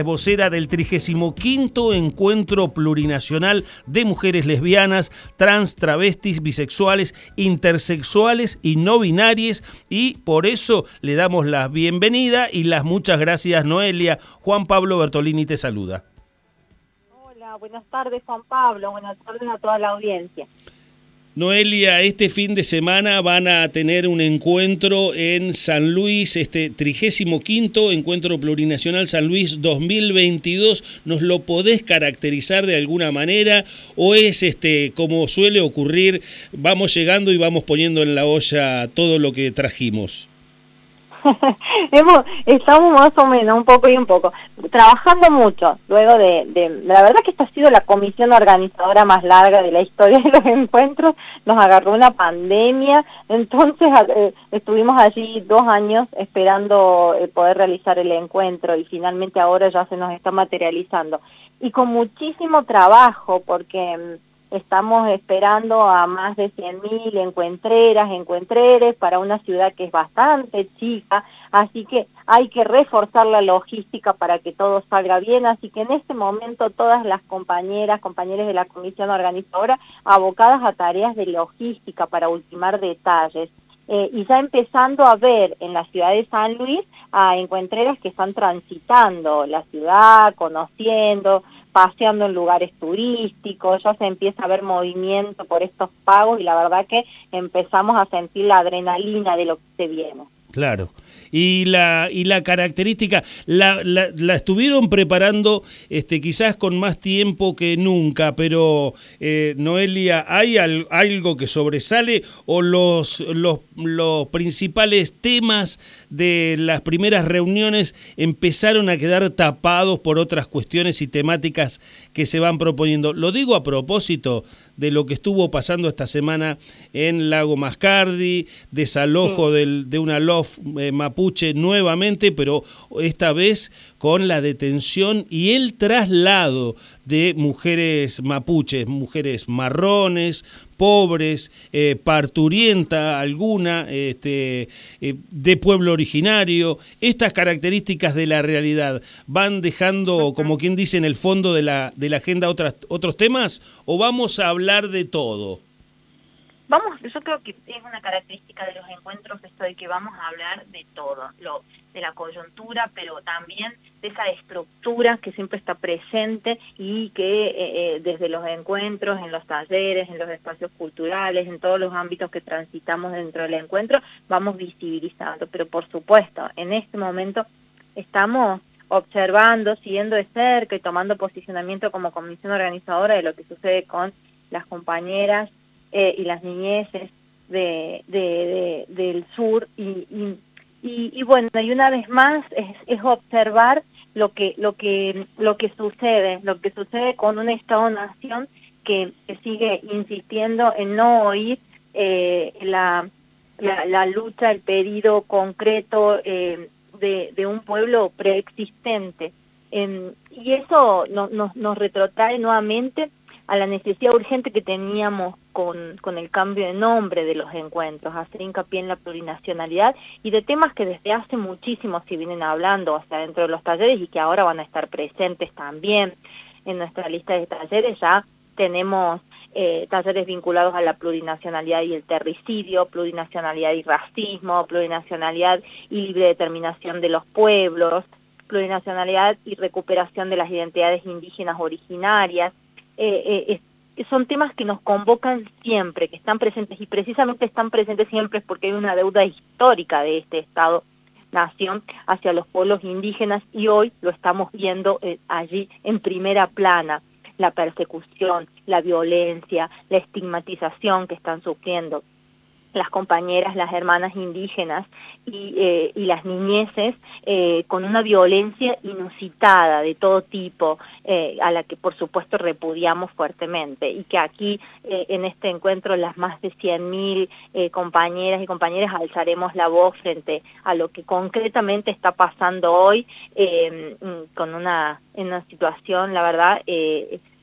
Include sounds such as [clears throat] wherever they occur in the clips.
es vocera del 35 Encuentro Plurinacional de Mujeres Lesbianas, Trans, Travestis, Bisexuales, Intersexuales y No Binarias. Y por eso le damos la bienvenida y las muchas gracias, Noelia. Juan Pablo Bertolini te saluda. Hola, buenas tardes, Juan Pablo. Buenas tardes a toda la audiencia. Noelia, este fin de semana van a tener un encuentro en San Luis, este 35 Encuentro Plurinacional San Luis 2022. ¿Nos lo podés caracterizar de alguna manera o es este como suele ocurrir, vamos llegando y vamos poniendo en la olla todo lo que trajimos? [laughs] Hemos, estamos más o menos, un poco y un poco, trabajando mucho, luego de, de, la verdad que esta ha sido la comisión organizadora más larga de la historia de los encuentros, nos agarró una pandemia, entonces eh, estuvimos allí dos años esperando eh, poder realizar el encuentro y finalmente ahora ya se nos está materializando. Y con muchísimo trabajo, porque mm, Estamos esperando a más de 100.000 encuentreras, encuentreres para una ciudad que es bastante chica, así que hay que reforzar la logística para que todo salga bien, así que en este momento todas las compañeras, compañeros de la comisión organizadora, abocadas a tareas de logística para ultimar detalles. Eh, y ya empezando a ver en la ciudad de San Luis a encuentreras que están transitando la ciudad, conociendo, paseando en lugares turísticos, ya se empieza a ver movimiento por estos pagos y la verdad que empezamos a sentir la adrenalina de lo que se viene. Claro. Y la, y la característica, la, la, estuvieron preparando este, quizás con más tiempo que nunca, pero eh, Noelia, ¿hay algo que sobresale o los, los, los principales temas de las primeras reuniones empezaron a quedar tapados por otras cuestiones y temáticas que se van proponiendo? Lo digo a propósito de lo que estuvo pasando esta semana en Lago Mascardi, desalojo del, de una LOF eh, mapuche nuevamente, pero esta vez con la detención y el traslado de mujeres mapuches, mujeres marrones, pobres, eh, parturienta alguna, este, eh, de pueblo originario. Estas características de la realidad van dejando, como quien dice, en el fondo de la, de la agenda otras, otros temas o vamos a hablar de todo? Vamos, yo creo que es una característica de los encuentros esto de que vamos a hablar de todo, lo, de la coyuntura, pero también de esa estructura que siempre está presente y que eh, eh, desde los encuentros, en los talleres, en los espacios culturales, en todos los ámbitos que transitamos dentro del encuentro, vamos visibilizando. Pero por supuesto, en este momento estamos observando, siguiendo de cerca y tomando posicionamiento como comisión organizadora de lo que sucede con las compañeras eh, y las niñeces de, de, del sur y, y, y, bueno, y una vez más es, es, observar lo que, lo, que, lo que sucede, lo que sucede con un Estado-nación que, que, sigue insistiendo en no oír eh, la, la, la, lucha, el pedido concreto eh, de, un pueblo preexistente. Y eso no, nos, nos retrotrae nuevamente a la necesidad urgente que teníamos con, con el cambio de nombre de los encuentros, hacer hincapié en la plurinacionalidad y de temas que desde hace muchísimo se vienen hablando hasta dentro de los talleres y que ahora van a estar presentes también en nuestra lista de talleres. Ya tenemos eh, talleres vinculados a la plurinacionalidad y el terricidio, plurinacionalidad y racismo, plurinacionalidad y libre determinación de los pueblos, plurinacionalidad y recuperación de las identidades indígenas originarias, eh, eh, son temas que nos convocan siempre, que están presentes y precisamente están presentes siempre porque hay una deuda histórica de este Estado nación hacia los pueblos indígenas y hoy lo estamos viendo eh, allí en primera plana, la persecución, la violencia, la estigmatización que están sufriendo las compañeras, las hermanas indígenas y, eh, y las niñeces eh, con una violencia inusitada de todo tipo, eh, a la que por supuesto repudiamos fuertemente y que aquí eh, en este encuentro las más de 100.000 eh, compañeras y compañeras alzaremos la voz frente a lo que concretamente está pasando hoy con una, en una situación, la verdad,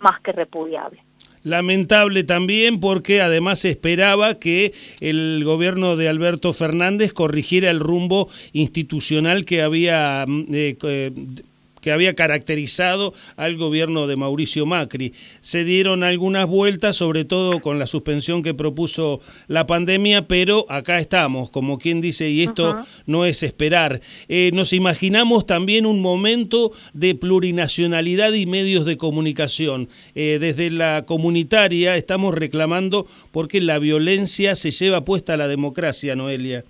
más que repudiable. Lamentable también porque además se esperaba que el gobierno de Alberto Fernández corrigiera el rumbo institucional que había mm, eh, eh, que había caracterizado al gobierno de Mauricio Macri. Se dieron algunas vueltas, sobre todo con la suspensión que propuso la pandemia, pero acá estamos, como quien dice, y esto no es esperar. Eh, nos imaginamos también un momento de plurinacionalidad y medios de comunicación. Eh, desde la comunitaria estamos reclamando porque la violencia se lleva puesta a la democracia, Noelia.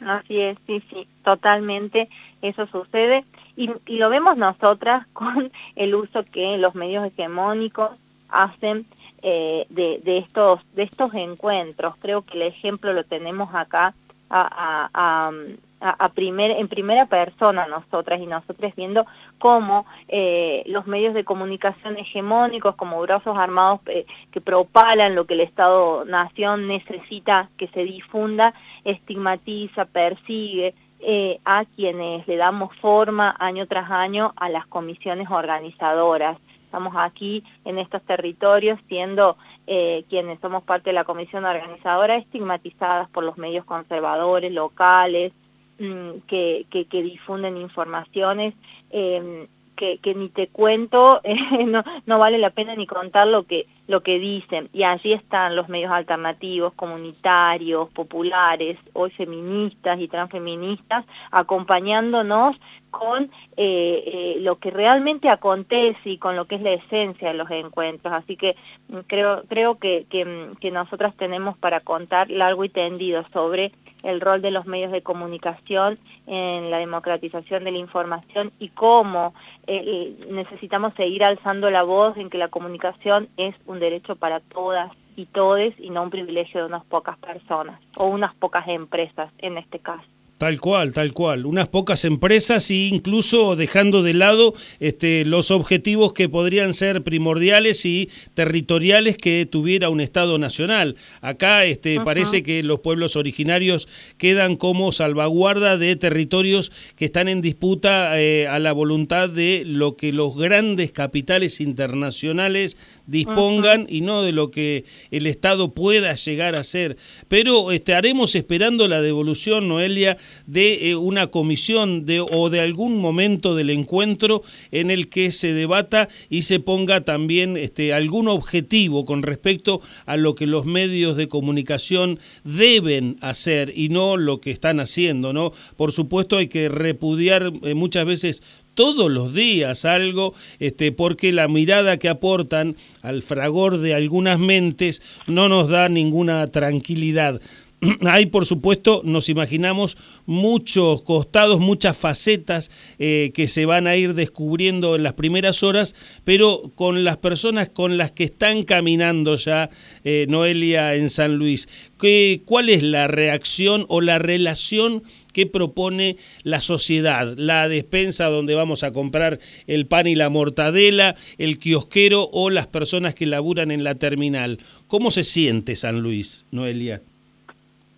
así es, sí, sí, totalmente eso sucede y, lo vemos nosotras [laughs] con el uso que los medios hegemónicos hacen eh, de, de, estos, de estos encuentros. Creo que el ejemplo lo tenemos acá a, a, a, primer, en primera persona nosotras y nosotros viendo cómo eh, los medios de comunicación hegemónicos como brazos armados eh, que propalan lo que el Estado-Nación necesita que se difunda, estigmatiza, persigue, eh, a quienes le damos forma año tras año a las comisiones organizadoras. Estamos aquí en estos territorios siendo eh, quienes somos parte de la comisión organizadora estigmatizadas por los medios conservadores locales mm, que, que, que, difunden informaciones eh, que, ni te cuento, [laughs] eh, no, no vale la pena ni contar lo que, lo que dicen. Y allí están los medios alternativos, comunitarios, populares, hoy feministas y transfeministas, acompañándonos con eh, eh, lo que realmente acontece y con lo que es la esencia de los encuentros. Así que mm, creo, creo que, que, mm, que nosotras tenemos para contar largo y tendido sobre el rol de los medios de comunicación en la democratización de la información y cómo eh, necesitamos seguir alzando la voz en que la comunicación es un derecho para todas y todes y no un privilegio de unas pocas personas o unas pocas empresas en este caso. Tal cual, tal cual. Unas pocas empresas e incluso dejando de lado este, los objetivos que podrían ser primordiales y territoriales que tuviera un Estado nacional. Acá este, parece que los pueblos originarios quedan como salvaguarda de territorios que están en disputa eh, a la voluntad de lo que los grandes capitales internacionales dispongan y no de lo que el Estado pueda llegar a ser. Pero estaremos esperando la devolución, Noelia, de eh, una comisión de, o de algún momento del encuentro en el que se debata y se ponga también este, algún objetivo con respecto a lo que los medios de comunicación deben hacer y no lo que están haciendo, ¿no? Por supuesto hay que repudiar eh, muchas veces todos los días algo, este, porque la mirada que aportan al fragor de algunas mentes no nos da ninguna tranquilidad. [clears throat] hay, por supuesto, nos imaginamos muchos costados, muchas facetas eh, que se van a ir descubriendo en las primeras horas, pero con las personas con las que están caminando ya eh, Noelia en San Luis. ¿Qué, ¿Cuál es la reacción o la relación que propone la sociedad? La despensa donde vamos a comprar el pan y la mortadela, el kiosquero o las personas que laburan en la terminal. ¿Cómo se siente San Luis, Noelia?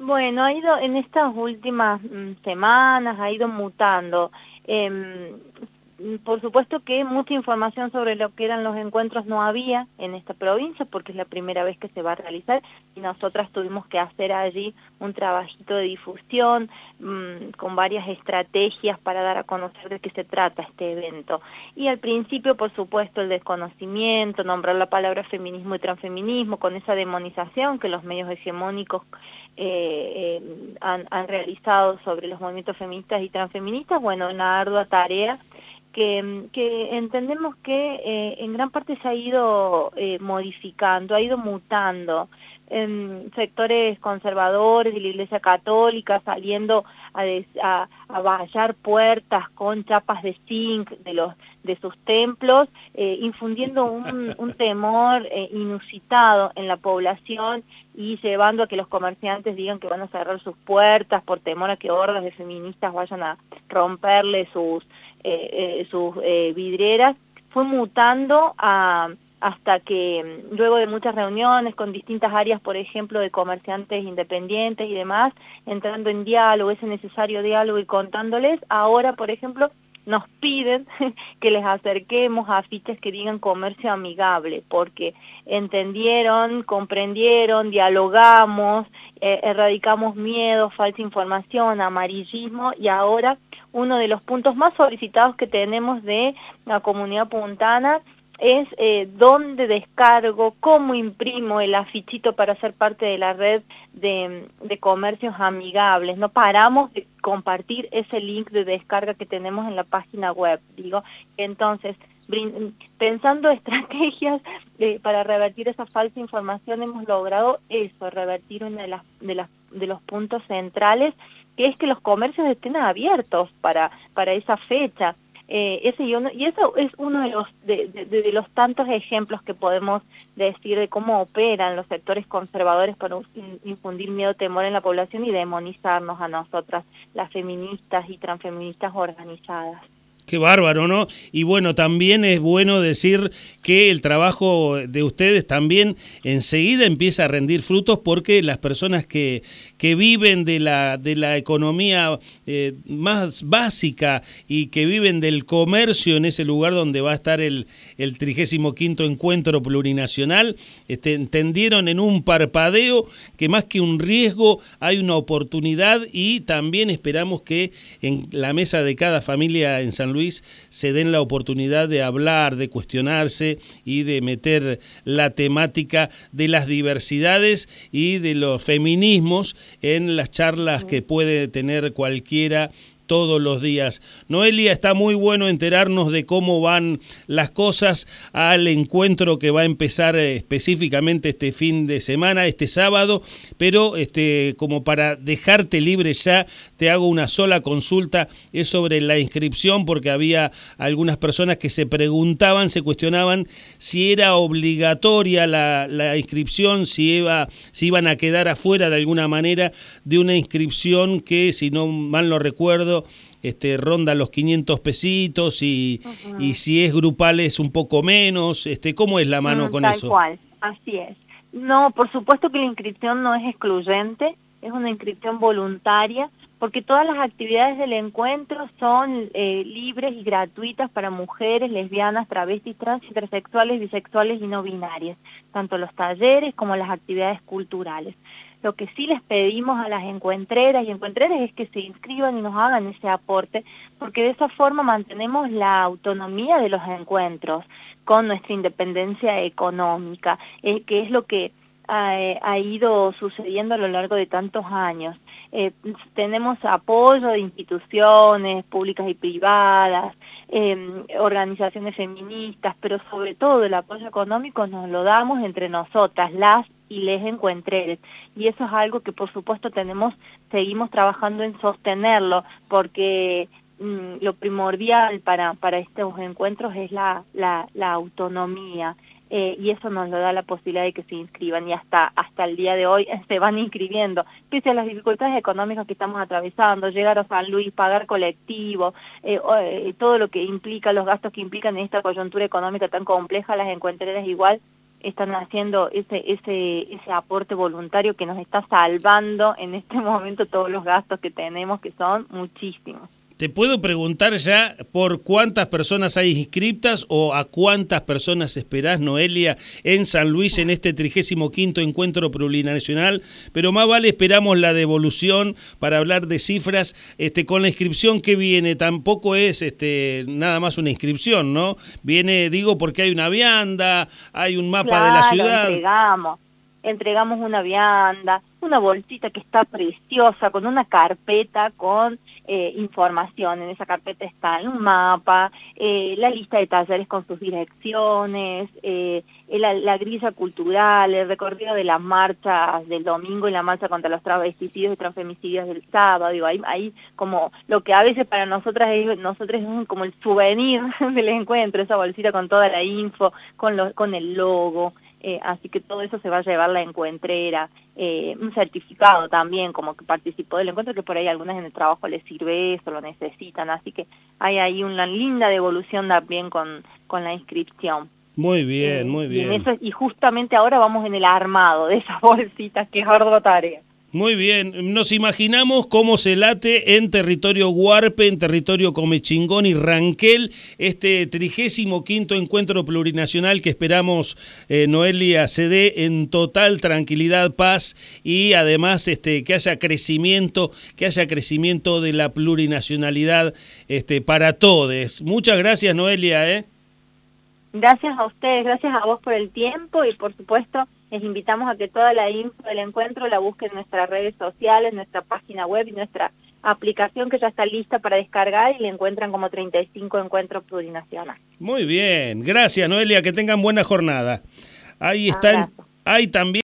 Bueno, ha ido en estas últimas mm, semanas, ha ido mutando. Eh, por supuesto que mucha información sobre lo que eran los encuentros no había en esta provincia porque es la primera vez que se va a realizar y nosotras tuvimos que hacer allí un trabajito de difusión mmm, con varias estrategias para dar a conocer de qué se trata este evento. Y al principio, por supuesto, el desconocimiento, nombrar la palabra feminismo y transfeminismo con esa demonización que los medios hegemónicos eh, eh, han realizado sobre los movimientos feministas y transfeministas, bueno, una ardua tarea que, que entendemos que eh, en gran parte se ha ido eh, modificando, ha ido mutando. En sectores conservadores de la Iglesia Católica saliendo a, a, a vallar puertas con chapas de zinc de los de sus templos, eh, infundiendo un, un [laughs] temor eh, inusitado en la población y llevando a que los comerciantes digan que van a cerrar sus puertas por temor a que hordas de feministas vayan a romperle sus sus eh, vidrieras, fue mutando a, hasta que mm, luego de muchas reuniones con distintas áreas, por ejemplo, de comerciantes independientes y demás, entrando en diálogo, ese necesario diálogo y contándoles, ahora, por ejemplo, nos piden [laughs] que les acerquemos a afiches que digan comercio amigable, porque entendieron, comprendieron, dialogamos, eh, erradicamos miedo, falsa información, amarillismo y ahora uno de los puntos más solicitados que tenemos de la comunidad puntana es eh, dónde descargo, cómo imprimo el afichito para ser parte de la red de, comercios amigables. No paramos de compartir ese link de descarga que tenemos en la página web. Digo, entonces, pensando [laughs] estrategias eh, para revertir esa falsa información, hemos logrado eso, revertir uno de, las, de, las, de los puntos centrales, que es que los comercios estén abiertos para, para esa fecha. Eh, ese y, y, eso es uno de los, de, los tantos ejemplos que podemos decir de cómo operan los sectores conservadores para infundir miedo, temor en la población y demonizarnos a nosotras, las feministas y transfeministas organizadas. Qué bárbaro, ¿no? Y bueno, también es bueno decir que el trabajo de ustedes también enseguida empieza a rendir frutos porque las personas que, que viven de la, de la economía eh, más básica y que viven del comercio en ese lugar donde va a estar el, el 35 encuentro plurinacional, este, entendieron en un parpadeo que más que un riesgo hay una oportunidad y también esperamos que en la mesa de cada familia en San Luis se den la oportunidad de hablar, de cuestionarse y de meter la temática de las diversidades y de los feminismos en las charlas que puede tener cualquiera todos los días. Noelia, está muy bueno enterarnos de cómo van las cosas al encuentro que va a empezar eh, específicamente este fin de semana, este sábado, pero este, como para dejarte libre ya, te hago una sola consulta, es sobre la inscripción, porque había algunas personas que se preguntaban, se cuestionaban si era obligatoria la, inscripción, si, iba, si iban a quedar afuera de alguna manera de una inscripción que, si no mal lo recuerdo, este, ronda los 500 pesitos y, y si es grupal es un poco menos. Este, ¿Cómo es la mano mm, con tal eso? Cual, así es. No, por supuesto que la inscripción no es excluyente, es una inscripción voluntaria, porque todas las actividades del encuentro son eh, libres y gratuitas para mujeres, lesbianas, travestis, trans, intersexuales, bisexuales y no binarias, tanto los talleres como las actividades culturales. Lo que sí les pedimos a las encuentreras y encuentreras es que se inscriban y nos hagan ese aporte, porque de esa forma mantenemos la autonomía de los encuentros con nuestra independencia económica, eh, que es lo que ha, ido sucediendo a lo largo de tantos años. Eh, tenemos apoyo de instituciones públicas y privadas, em, organizaciones feministas, pero sobre todo el apoyo económico nos lo damos entre nosotras, las y les encuentre. Y eso es algo que por supuesto tenemos, seguimos trabajando en sostenerlo, porque mm, lo primordial para, para estos encuentros es la, la, autonomía. Eh, y eso nos lo da la posibilidad de que se inscriban y hasta, hasta el día de hoy [laughs] se van inscribiendo, pese a las dificultades económicas que estamos atravesando, llegar a San Luis, pagar colectivo, eh, eh, todo lo que implica, los gastos que implican en esta coyuntura económica tan compleja, las encuentreras igual están haciendo ese, ese, ese aporte voluntario que nos está salvando en este momento todos los gastos que tenemos, que son muchísimos. ¿Te puedo preguntar ya por cuántas personas hay inscriptas o a cuántas personas esperás, Noelia, en San Luis en este 35 encuentro plurinacional? Pero más vale esperamos la devolución para hablar de cifras este, con la inscripción que viene. Tampoco es este, nada más una inscripción, ¿no? Viene, digo, porque hay una vianda, hay un mapa de la ciudad. Entregamos, entregamos una vianda, una bolsita que está preciosa, con una carpeta, con eh, información. En esa carpeta está un mapa, eh, la lista de talleres con sus direcciones, eh, la, grilla cultural, el recorrido de las marchas del domingo y la marcha contra los travesticidios y transfemicidios del sábado. Digo, ahí, como lo que a veces para nosotras es, nosotros es como el souvenir [laughs] del encuentro, esa bolsita con toda la info, con, lo, con el logo. Eh, así que todo eso se va a llevar la encuentrera, eh, un certificado también como que participó del encuentro, que por ahí algunas en el trabajo les sirve eso, lo necesitan, así que hay ahí una linda devolución también con, con la inscripción. Muy bien, eh, muy bien. Y, justamente ahora vamos en el armado de esas [laughs] bolsitas, que es ardua tarea. Muy bien, nos imaginamos cómo se late en territorio Huarpe, en territorio Comechingón y Ranquel, este trigésimo quinto encuentro plurinacional que esperamos, eh, Noelia, se dé en total tranquilidad, paz y además este, que haya crecimiento, que haya crecimiento de la plurinacionalidad este, para todos. Muchas gracias, Noelia. ¿eh? Gracias a ustedes, gracias a vos por el tiempo y por supuesto les invitamos a que toda la info del encuentro la busquen en nuestras redes sociales, nuestra página web y nuestra aplicación que ya está lista para descargar y le encuentran como 35 encuentros plurinacionales. Muy bien, gracias Noelia, que tengan buena jornada. Ahí están, ahí también.